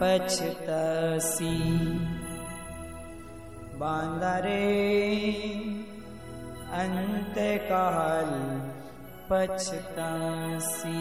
पछतसी। बांदरे अंत काल पछतासी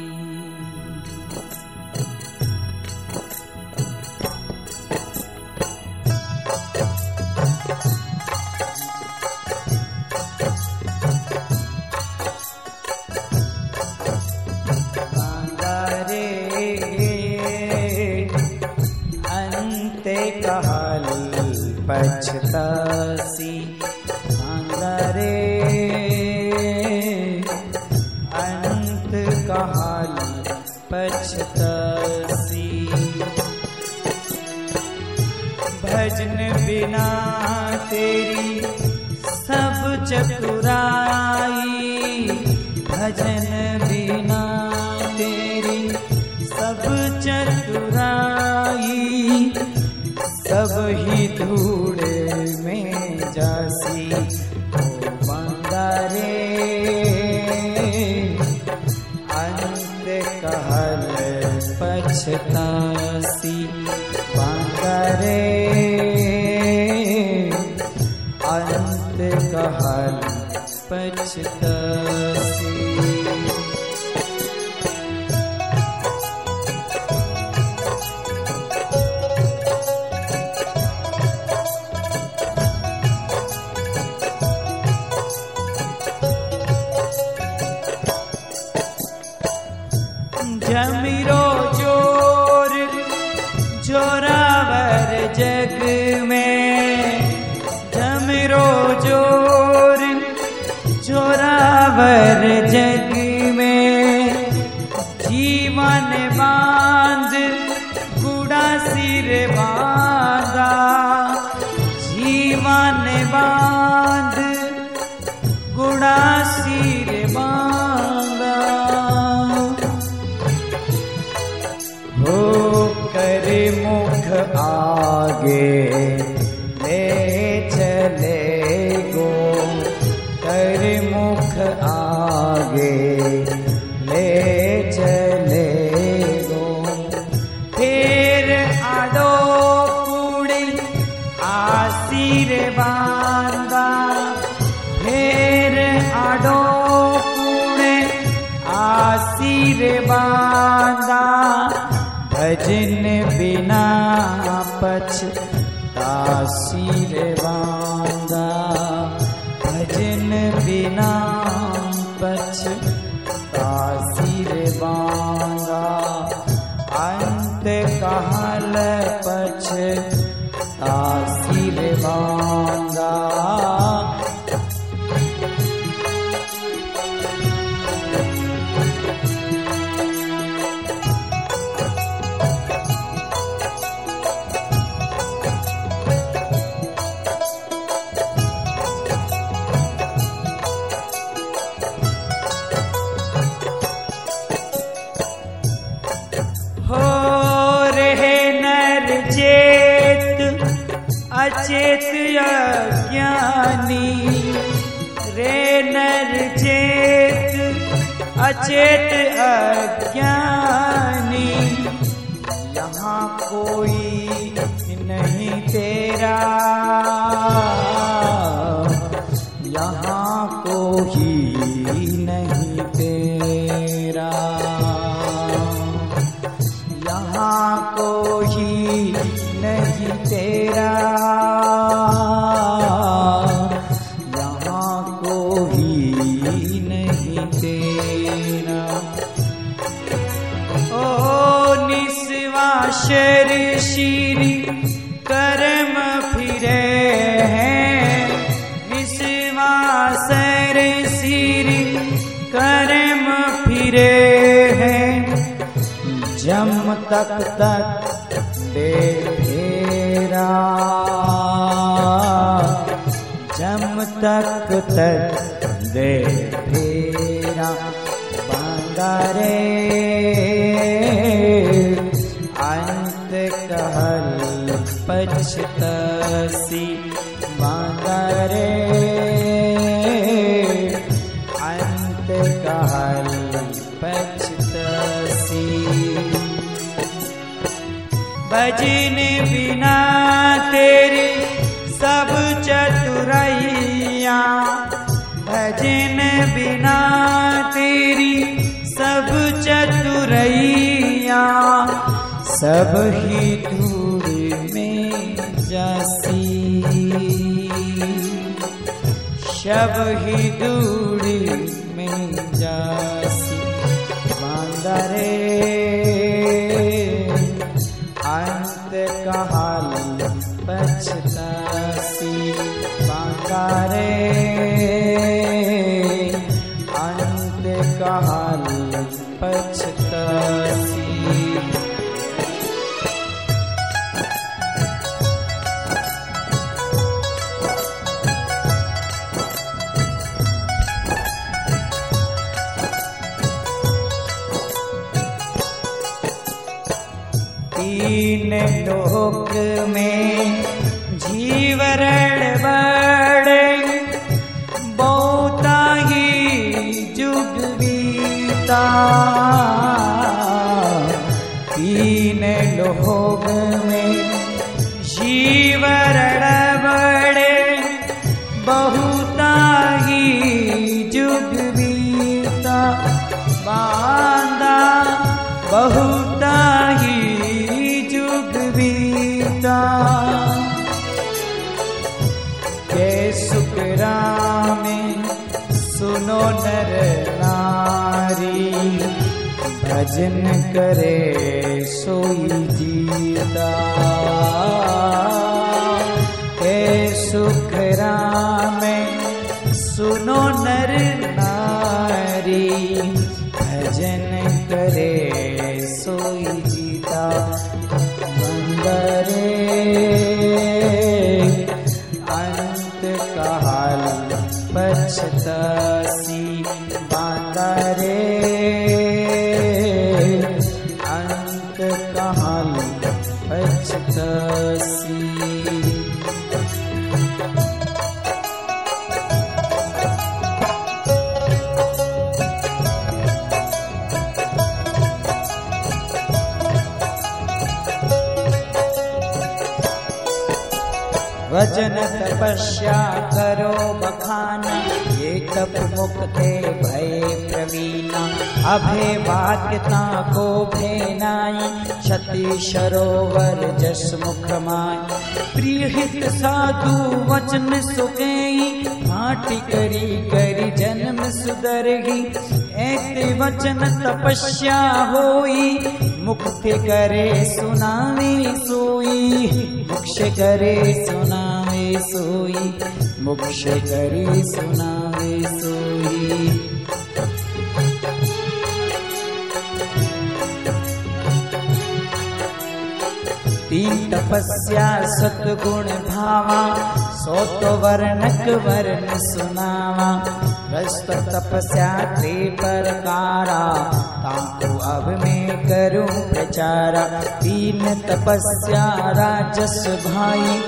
भजन बिना तेरी सब चतुराई, सब ही धूड़ में जासी ओ बंगारे। अंत कहल पछतासी बंगारे। अंत कहल पछतासी जग में जमीरो ज़ोर जग में जीवन बाँध सिर आगे। ले चले गो। फिर आडो कुड़ी आसिर बांधा फिर आडो कुड़े आसिर बांधा भजन बिना पछतासी रे काल पछ आशीर्वाद। अचेत अज्ञानी रे नर चेत अचेत अज्ञानी यहाँ कोई नहीं तेरा। यहाँ कोई नहीं निस्वाशर श्री कर्म फिरे हैं। निस्वासर श्री कर्म फिरे हैं। जम तक तक तेरा। जम तक तक दे तेरा कहल पछतसी बांगारे अंत कहल पछतसी भजन बिना तेरी सब चतुरैया। भजन बिना तेरी सब चतुरैया। सब ही दूर दूरी में जासी। बांदरे अंत कहाल पछतासी। बांदरे अंत कहाल पछतासी तीन लोक में जीवरण बड़े, बहुता ही जुग बीता। तीन लोक में जीवरण बड़े, बहुता ही जुग बीता। बांदा बहुता के सुकरा में सुनो नर नारी, भजन करे सोई जीता के सुखरा में सुनो नर नारी Bye. वचन तपस्या करो बखान, ये तप मुक्ते भय प्रवीणा। अभे वाक्यता को भेनाई क्षति सरोवर जस मुख माय प्रिय हित साधु वचन सुगई माटी करी करी जन्म सुधरगी। ऐते वचन तपस्या होई। मुक्ति करे सुनावे सोई। मोक्ष करे सुनावे सोई। मोक्ष करे सुनावे सोई तपस्या सतगुण भावा सो तो वर्णक वर्ण सुनावा। रस्त तपस्या त्रि प्रकारा ताको अब मैं करूं प्रचारा। तीन तपस्या राजस भाई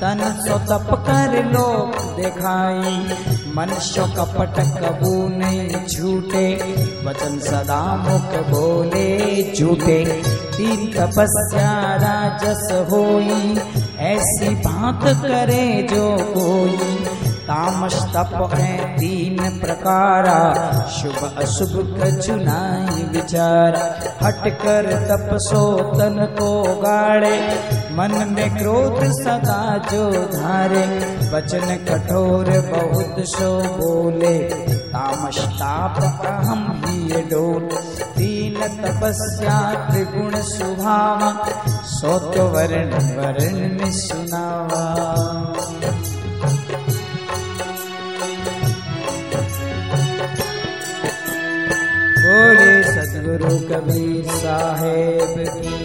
तन सो तप कर लोक दिखाई मनुष्य कपट कबू नहीं झूठे वचन सदा मुख बोले झूठे। तीन तपस्या राजस होई, ऐसी बात करे जो कोई। तामस तप है तीन प्रकारा। शुभ अशुभ कचुनाई विचार। हट कर तपसो तन को गाड़े। मन में क्रोध सदा जो धारे। वचन कठोर बहुत सो बोले। तामस ताप हम ही डोल। तीन तपस्या त्रिगुण सुभावा। सो तो वर्ण वर्ण में सुनावा। बोले सदगुरु कबीर साहेब की।